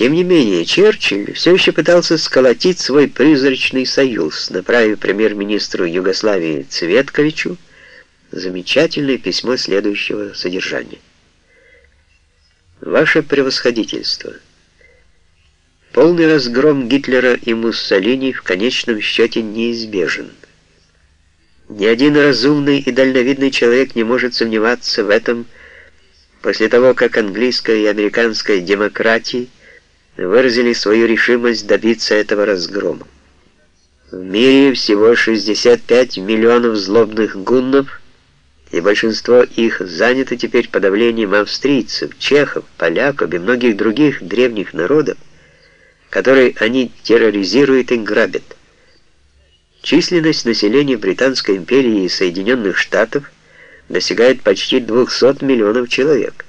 Тем не менее, Черчилль все еще пытался сколотить свой призрачный союз, направив премьер-министру Югославии Цветковичу замечательное письмо следующего содержания. «Ваше превосходительство, полный разгром Гитлера и Муссолини в конечном счете неизбежен. Ни один разумный и дальновидный человек не может сомневаться в этом после того, как английская и американская демократии выразили свою решимость добиться этого разгрома. В мире всего 65 миллионов злобных гуннов, и большинство их занято теперь подавлением австрийцев, чехов, поляков и многих других древних народов, которые они терроризируют и грабят. Численность населения Британской империи и Соединенных Штатов достигает почти 200 миллионов человек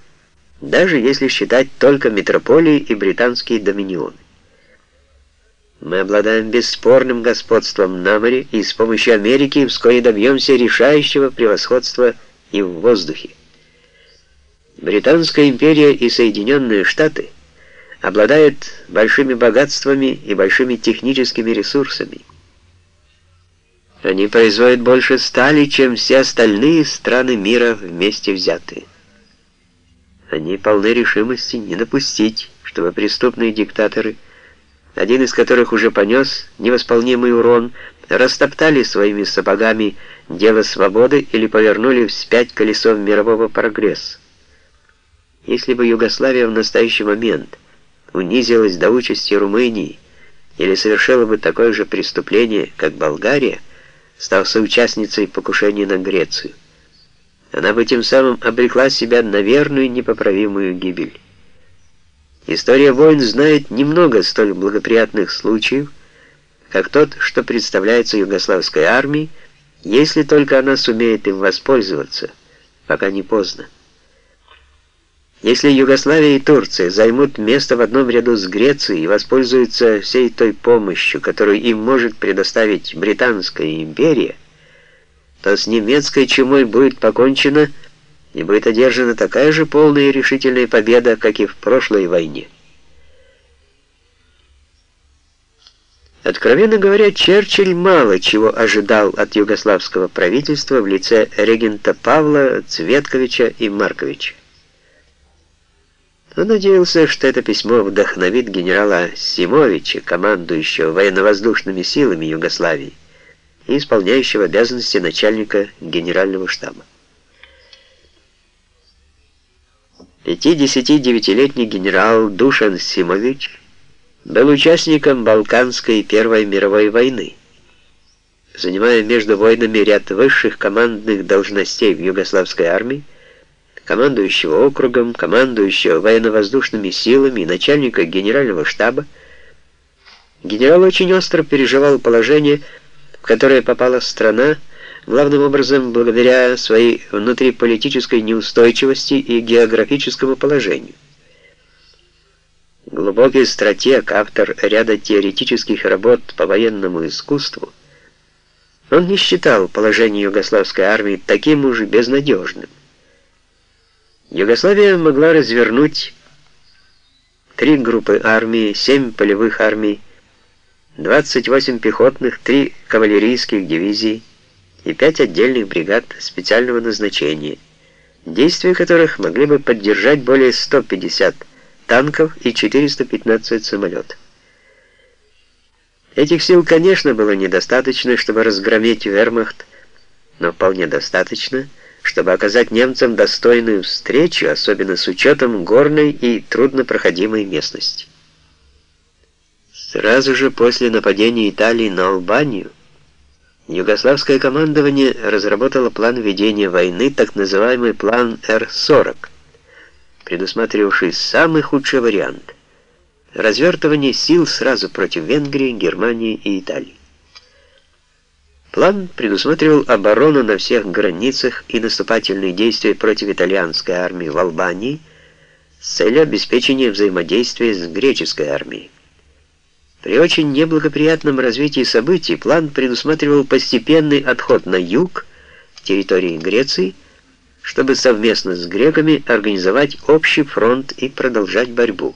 даже если считать только метрополии и британские доминионы. Мы обладаем бесспорным господством на море и с помощью Америки вскоре добьемся решающего превосходства и в воздухе. Британская империя и Соединенные Штаты обладают большими богатствами и большими техническими ресурсами. Они производят больше стали, чем все остальные страны мира вместе взятые. Они полны решимости не допустить, чтобы преступные диктаторы, один из которых уже понес невосполнимый урон, растоптали своими сапогами дело свободы или повернули вспять колесо мирового прогресса. Если бы Югославия в настоящий момент унизилась до участи Румынии или совершила бы такое же преступление, как Болгария, став соучастницей покушения на Грецию, она бы тем самым обрекла себя на верную непоправимую гибель. История войн знает немного столь благоприятных случаев, как тот, что представляется югославской армией, если только она сумеет им воспользоваться, пока не поздно. Если Югославия и Турция займут место в одном ряду с Грецией и воспользуются всей той помощью, которую им может предоставить Британская империя, то с немецкой чумой будет покончено и будет одержана такая же полная и решительная победа, как и в прошлой войне. Откровенно говоря, Черчилль мало чего ожидал от югославского правительства в лице регента Павла, Цветковича и Марковича. Он надеялся, что это письмо вдохновит генерала Симовича, командующего военно-воздушными силами Югославии, и исполняющего обязанности начальника генерального штаба. 59-летний генерал Душан Симович был участником Балканской Первой мировой войны, занимая между войнами ряд высших командных должностей в югославской армии, командующего округом, командующего военно-воздушными силами и начальника генерального штаба, генерал очень остро переживал положение, в которое попала страна, главным образом благодаря своей внутриполитической неустойчивости и географическому положению. Глубокий стратег, автор ряда теоретических работ по военному искусству, он не считал положение югославской армии таким уж безнадежным. Югославия могла развернуть три группы армии, семь полевых армий, 28 пехотных, 3 кавалерийских дивизий и 5 отдельных бригад специального назначения, действия которых могли бы поддержать более 150 танков и 415 самолетов. Этих сил, конечно, было недостаточно, чтобы разгромить вермахт, но вполне достаточно, чтобы оказать немцам достойную встречу, особенно с учетом горной и труднопроходимой местности. Сразу же после нападения Италии на Албанию югославское командование разработало план ведения войны, так называемый план Р-40, предусматривавший самый худший вариант – развертывание сил сразу против Венгрии, Германии и Италии. План предусматривал оборону на всех границах и наступательные действия против итальянской армии в Албании с целью обеспечения взаимодействия с греческой армией. При очень неблагоприятном развитии событий план предусматривал постепенный отход на юг территории Греции, чтобы совместно с греками организовать общий фронт и продолжать борьбу.